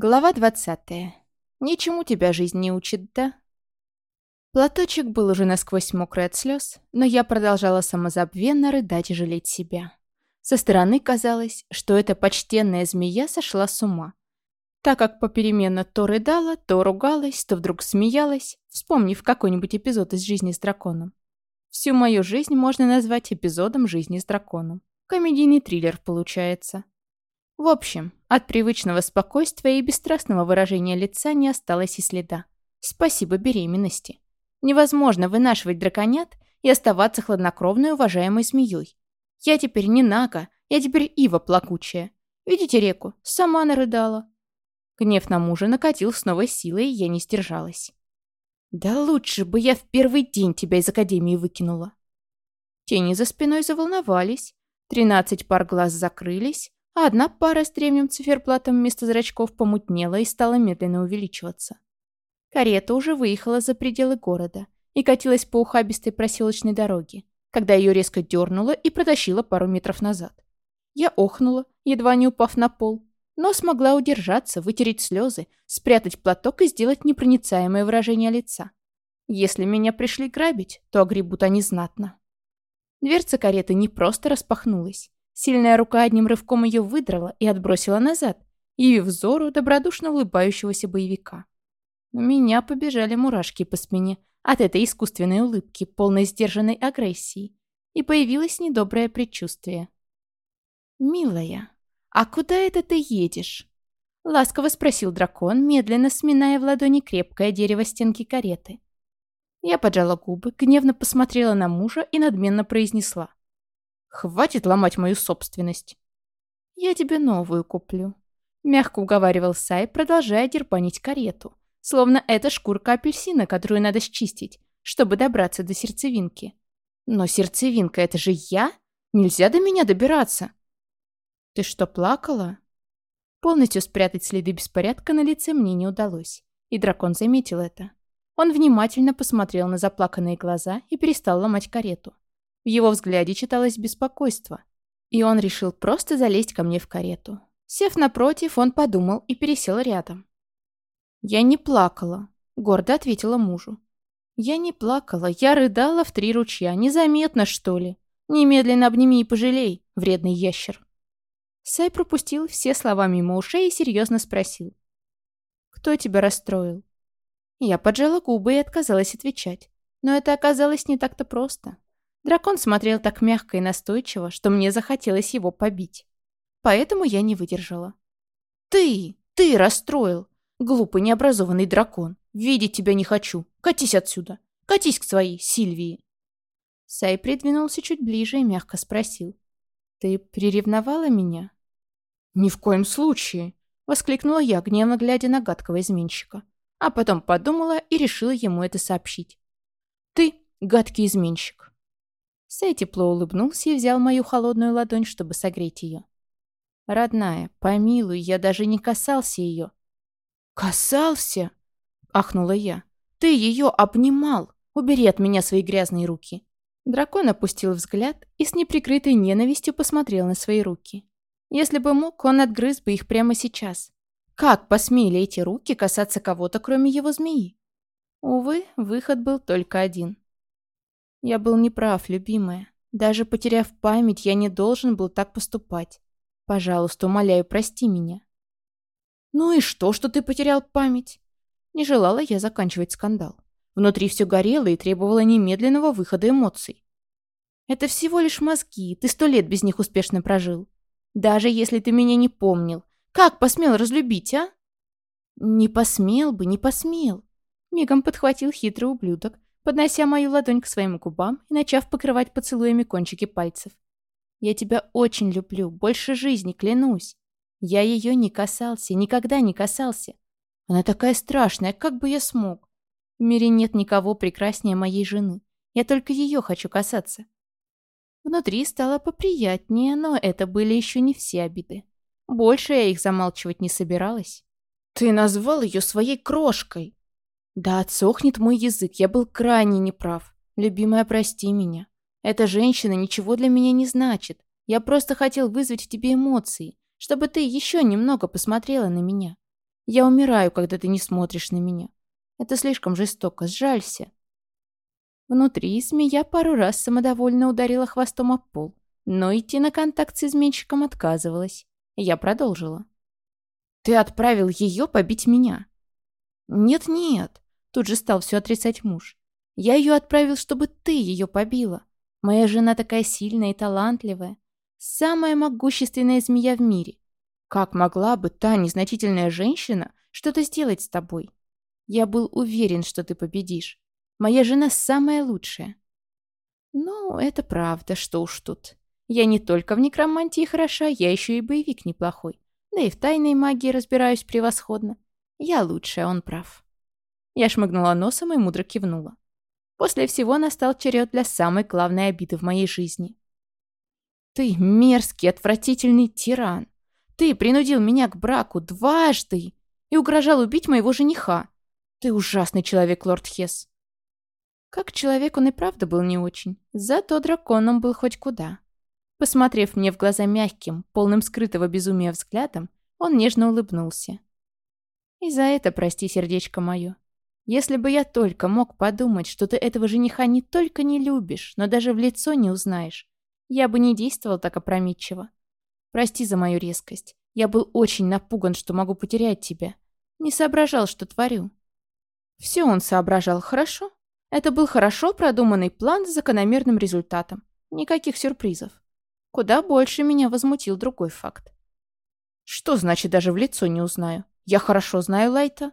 Глава двадцатая. Ничему тебя жизнь не учит, да? Платочек был уже насквозь мокрый от слез, но я продолжала самозабвенно рыдать и жалеть себя. Со стороны казалось, что эта почтенная змея сошла с ума. Так как попеременно то рыдала, то ругалась, то вдруг смеялась, вспомнив какой-нибудь эпизод из жизни с драконом. Всю мою жизнь можно назвать эпизодом жизни с драконом. Комедийный триллер получается. В общем, от привычного спокойствия и бесстрастного выражения лица не осталось и следа. Спасибо беременности. Невозможно вынашивать драконят и оставаться хладнокровной уважаемой змеей. Я теперь не Нага, я теперь Ива плакучая. Видите реку? Сама нарыдала. Гнев на мужа накатил с новой силой, и я не сдержалась. «Да лучше бы я в первый день тебя из академии выкинула». Тени за спиной заволновались, тринадцать пар глаз закрылись, а одна пара с древним циферблатом вместо зрачков помутнела и стала медленно увеличиваться. Карета уже выехала за пределы города и катилась по ухабистой проселочной дороге, когда ее резко дернуло и протащило пару метров назад. Я охнула, едва не упав на пол, но смогла удержаться, вытереть слезы, спрятать платок и сделать непроницаемое выражение лица. Если меня пришли грабить, то огребут они знатно. Дверца кареты не просто распахнулась. Сильная рука одним рывком ее выдрала и отбросила назад, явив взору добродушно улыбающегося боевика. У меня побежали мурашки по спине от этой искусственной улыбки, полной сдержанной агрессии, и появилось недоброе предчувствие. «Милая, а куда это ты едешь?» Ласково спросил дракон, медленно сминая в ладони крепкое дерево стенки кареты. Я поджала губы, гневно посмотрела на мужа и надменно произнесла. «Хватит ломать мою собственность!» «Я тебе новую куплю», — мягко уговаривал Сай, продолжая дербанить карету, Словно это шкурка апельсина, которую надо счистить, чтобы добраться до сердцевинки. Но сердцевинка — это же я? Нельзя до меня добираться. Ты что, плакала? Полностью спрятать следы беспорядка на лице мне не удалось. И дракон заметил это. Он внимательно посмотрел на заплаканные глаза и перестал ломать карету. В его взгляде читалось беспокойство. И он решил просто залезть ко мне в карету. Сев напротив, он подумал и пересел рядом. «Я не плакала», — гордо ответила мужу. «Я не плакала, я рыдала в три ручья. Незаметно, что ли? Немедленно обними и пожалей, вредный ящер». Сай пропустил все слова мимо ушей и серьезно спросил. «Кто тебя расстроил?» Я поджала губы и отказалась отвечать. Но это оказалось не так-то просто. Дракон смотрел так мягко и настойчиво, что мне захотелось его побить. Поэтому я не выдержала. «Ты! Ты расстроил! Глупый, необразованный дракон. Видеть тебя не хочу. Катись отсюда. Катись к своей Сильвии. Сай придвинулся чуть ближе и мягко спросил. «Ты приревновала меня?» «Ни в коем случае!» — воскликнула я, гневно глядя на гадкого изменщика. А потом подумала и решила ему это сообщить. «Ты — гадкий изменщик!» Сай тепло улыбнулся и взял мою холодную ладонь, чтобы согреть ее. «Родная, помилуй, я даже не касался ее. «Касался?» — ахнула я. «Ты ее обнимал! Убери от меня свои грязные руки!» Дракон опустил взгляд и с неприкрытой ненавистью посмотрел на свои руки. Если бы мог, он отгрыз бы их прямо сейчас. Как посмели эти руки касаться кого-то, кроме его змеи? Увы, выход был только один. Я был неправ, любимая. Даже потеряв память, я не должен был так поступать. Пожалуйста, умоляю, прости меня. «Ну и что, что ты потерял память?» Не желала я заканчивать скандал. Внутри все горело и требовало немедленного выхода эмоций. «Это всего лишь мозги, ты сто лет без них успешно прожил. Даже если ты меня не помнил, как посмел разлюбить, а?» «Не посмел бы, не посмел!» Мигом подхватил хитрый ублюдок, поднося мою ладонь к своим губам и начав покрывать поцелуями кончики пальцев. «Я тебя очень люблю, больше жизни, клянусь. Я ее не касался, никогда не касался. Она такая страшная, как бы я смог? В мире нет никого прекраснее моей жены. Я только ее хочу касаться. Внутри стало поприятнее, но это были еще не все обиды. Больше я их замалчивать не собиралась. «Ты назвал ее своей крошкой!» «Да отсохнет мой язык, я был крайне неправ. Любимая, прости меня. Эта женщина ничего для меня не значит. Я просто хотел вызвать в тебе эмоции чтобы ты еще немного посмотрела на меня. Я умираю, когда ты не смотришь на меня. Это слишком жестоко, сжалься. Внутри змея пару раз самодовольно ударила хвостом об пол, но идти на контакт с изменщиком отказывалась. Я продолжила. «Ты отправил ее побить меня?» «Нет-нет», — тут же стал все отрицать муж. «Я ее отправил, чтобы ты ее побила. Моя жена такая сильная и талантливая. Самая могущественная змея в мире. Как могла бы та незначительная женщина что-то сделать с тобой? Я был уверен, что ты победишь. Моя жена самая лучшая. Ну, это правда, что уж тут. Я не только в некромантии хороша, я еще и боевик неплохой. Да и в тайной магии разбираюсь превосходно. Я лучшая, он прав. Я шмыгнула носом и мудро кивнула. После всего настал черед для самой главной обиды в моей жизни. Ты мерзкий, отвратительный тиран. Ты принудил меня к браку дважды и угрожал убить моего жениха. Ты ужасный человек, лорд Хесс. Как человек он и правда был не очень, зато драконом был хоть куда. Посмотрев мне в глаза мягким, полным скрытого безумия взглядом, он нежно улыбнулся. «И за это прости, сердечко мое. Если бы я только мог подумать, что ты этого жениха не только не любишь, но даже в лицо не узнаешь, я бы не действовал так опрометчиво. Прости за мою резкость. Я был очень напуган, что могу потерять тебя. Не соображал, что творю». Все он соображал хорошо, это был хорошо продуманный план с закономерным результатом. Никаких сюрпризов. Куда больше меня возмутил другой факт. Что значит даже в лицо не узнаю? Я хорошо знаю Лайта.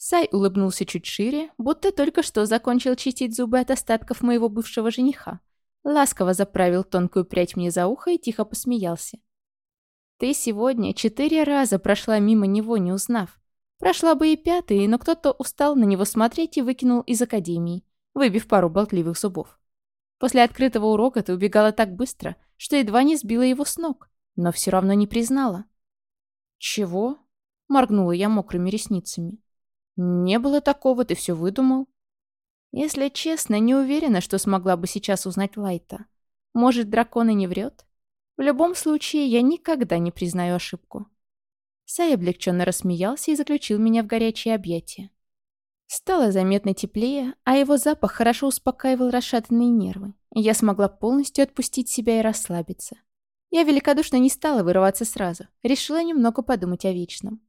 Сай улыбнулся чуть шире, будто только что закончил чистить зубы от остатков моего бывшего жениха. Ласково заправил тонкую прядь мне за ухо и тихо посмеялся. «Ты сегодня четыре раза прошла мимо него, не узнав. Прошла бы и пятый, но кто-то устал на него смотреть и выкинул из академии, выбив пару болтливых зубов. После открытого урока ты убегала так быстро, что едва не сбила его с ног, но все равно не признала. «Чего?» — моргнула я мокрыми ресницами. «Не было такого, ты все выдумал». Если честно, не уверена, что смогла бы сейчас узнать Лайта. Может, дракон и не врет? В любом случае, я никогда не признаю ошибку. Сай облегченно рассмеялся и заключил меня в горячее объятие. Стало заметно теплее, а его запах хорошо успокаивал расшатанные нервы, я смогла полностью отпустить себя и расслабиться. Я великодушно не стала вырываться сразу, решила немного подумать о вечном.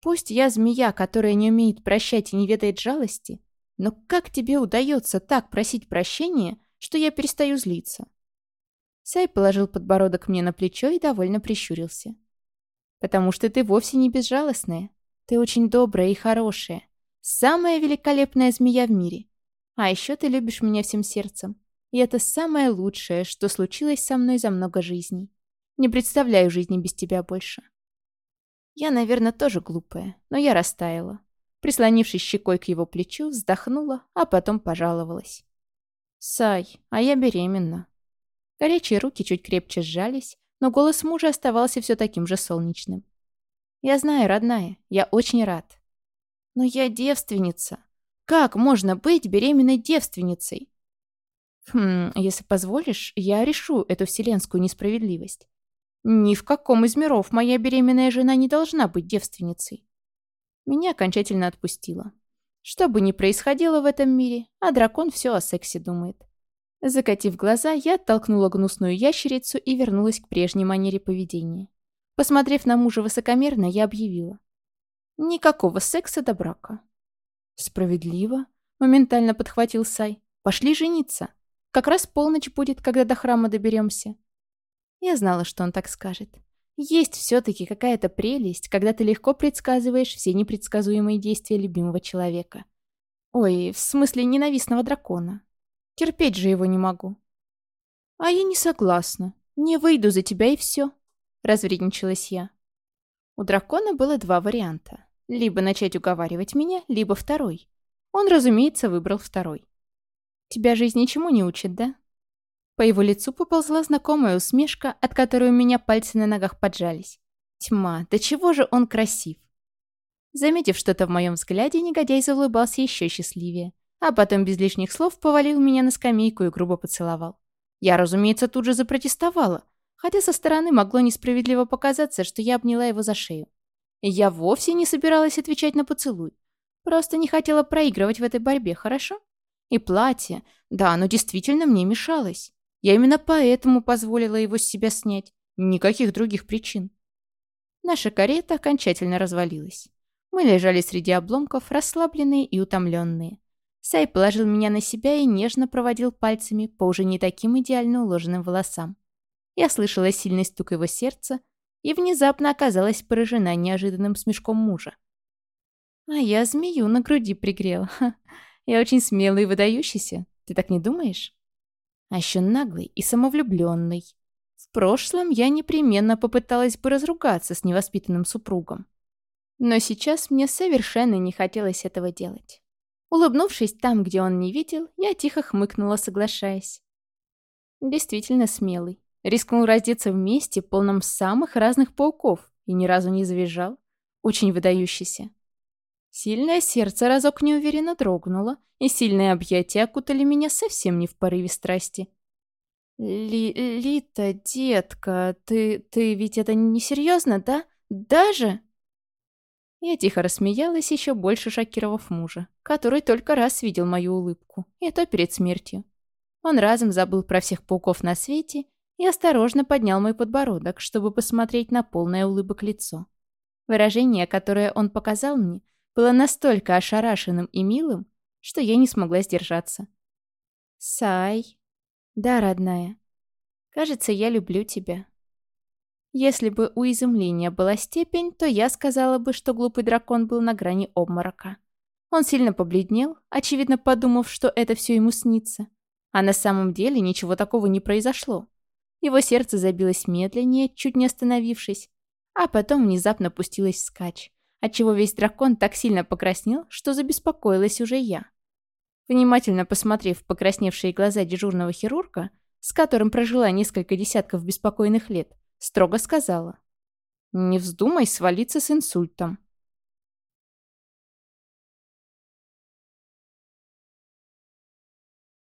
Пусть я змея, которая не умеет прощать и не ведает жалости, но как тебе удается так просить прощения, что я перестаю злиться? Сай положил подбородок мне на плечо и довольно прищурился. Потому что ты вовсе не безжалостная. Ты очень добрая и хорошая. Самая великолепная змея в мире. А еще ты любишь меня всем сердцем. И это самое лучшее, что случилось со мной за много жизней. Не представляю жизни без тебя больше. Я, наверное, тоже глупая, но я растаяла. Прислонившись щекой к его плечу, вздохнула, а потом пожаловалась. «Сай, а я беременна». Горячие руки чуть крепче сжались, но голос мужа оставался все таким же солнечным. «Я знаю, родная, я очень рад. Но я девственница. Как можно быть беременной девственницей?» «Хм, если позволишь, я решу эту вселенскую несправедливость. Ни в каком из миров моя беременная жена не должна быть девственницей». Меня окончательно отпустило. Что бы ни происходило в этом мире, а дракон все о сексе думает. Закатив глаза, я оттолкнула гнусную ящерицу и вернулась к прежней манере поведения. Посмотрев на мужа высокомерно, я объявила. Никакого секса до брака. Справедливо, моментально подхватил Сай. Пошли жениться. Как раз полночь будет, когда до храма доберемся. Я знала, что он так скажет. Есть все-таки какая-то прелесть, когда ты легко предсказываешь все непредсказуемые действия любимого человека. Ой, в смысле ненавистного дракона. Терпеть же его не могу. А я не согласна. Не выйду за тебя и все. Развредничалась я. У дракона было два варианта. Либо начать уговаривать меня, либо второй. Он, разумеется, выбрал второй. Тебя жизнь ничему не учит, да? По его лицу поползла знакомая усмешка, от которой у меня пальцы на ногах поджались. Тьма, да чего же он красив. Заметив что-то в моем взгляде, негодяй заулыбался еще счастливее а потом без лишних слов повалил меня на скамейку и грубо поцеловал. Я, разумеется, тут же запротестовала, хотя со стороны могло несправедливо показаться, что я обняла его за шею. Я вовсе не собиралась отвечать на поцелуй. Просто не хотела проигрывать в этой борьбе, хорошо? И платье, да, оно действительно мне мешалось. Я именно поэтому позволила его с себя снять. Никаких других причин. Наша карета окончательно развалилась. Мы лежали среди обломков, расслабленные и утомленные. Сай положил меня на себя и нежно проводил пальцами по уже не таким идеально уложенным волосам. Я слышала сильный стук его сердца и внезапно оказалась поражена неожиданным смешком мужа. А я змею на груди пригрела. Ха. Я очень смелый и выдающийся. Ты так не думаешь? А еще наглый и самовлюбленный. В прошлом я непременно попыталась бы разругаться с невоспитанным супругом. Но сейчас мне совершенно не хотелось этого делать. Улыбнувшись там, где он не видел, я тихо хмыкнула, соглашаясь. Действительно смелый. Рискнул раздеться вместе, полном самых разных пауков, и ни разу не завизжал. Очень выдающийся. Сильное сердце разок неуверенно дрогнуло, и сильные объятия окутали меня совсем не в порыве страсти. Ли «Лита, детка, ты, ты ведь это несерьезно, да? Даже?» Я тихо рассмеялась, еще больше шокировав мужа, который только раз видел мою улыбку, и то перед смертью. Он разом забыл про всех пауков на свете и осторожно поднял мой подбородок, чтобы посмотреть на полное улыбок лицо. Выражение, которое он показал мне, было настолько ошарашенным и милым, что я не смогла сдержаться. «Сай...» «Да, родная. Кажется, я люблю тебя». Если бы у изумления была степень, то я сказала бы, что глупый дракон был на грани обморока. Он сильно побледнел, очевидно подумав, что это все ему снится. А на самом деле ничего такого не произошло. Его сердце забилось медленнее, чуть не остановившись, а потом внезапно пустилось скач, отчего весь дракон так сильно покраснел, что забеспокоилась уже я. Внимательно посмотрев в покрасневшие глаза дежурного хирурга, с которым прожила несколько десятков беспокойных лет, строго сказала. «Не вздумай свалиться с инсультом.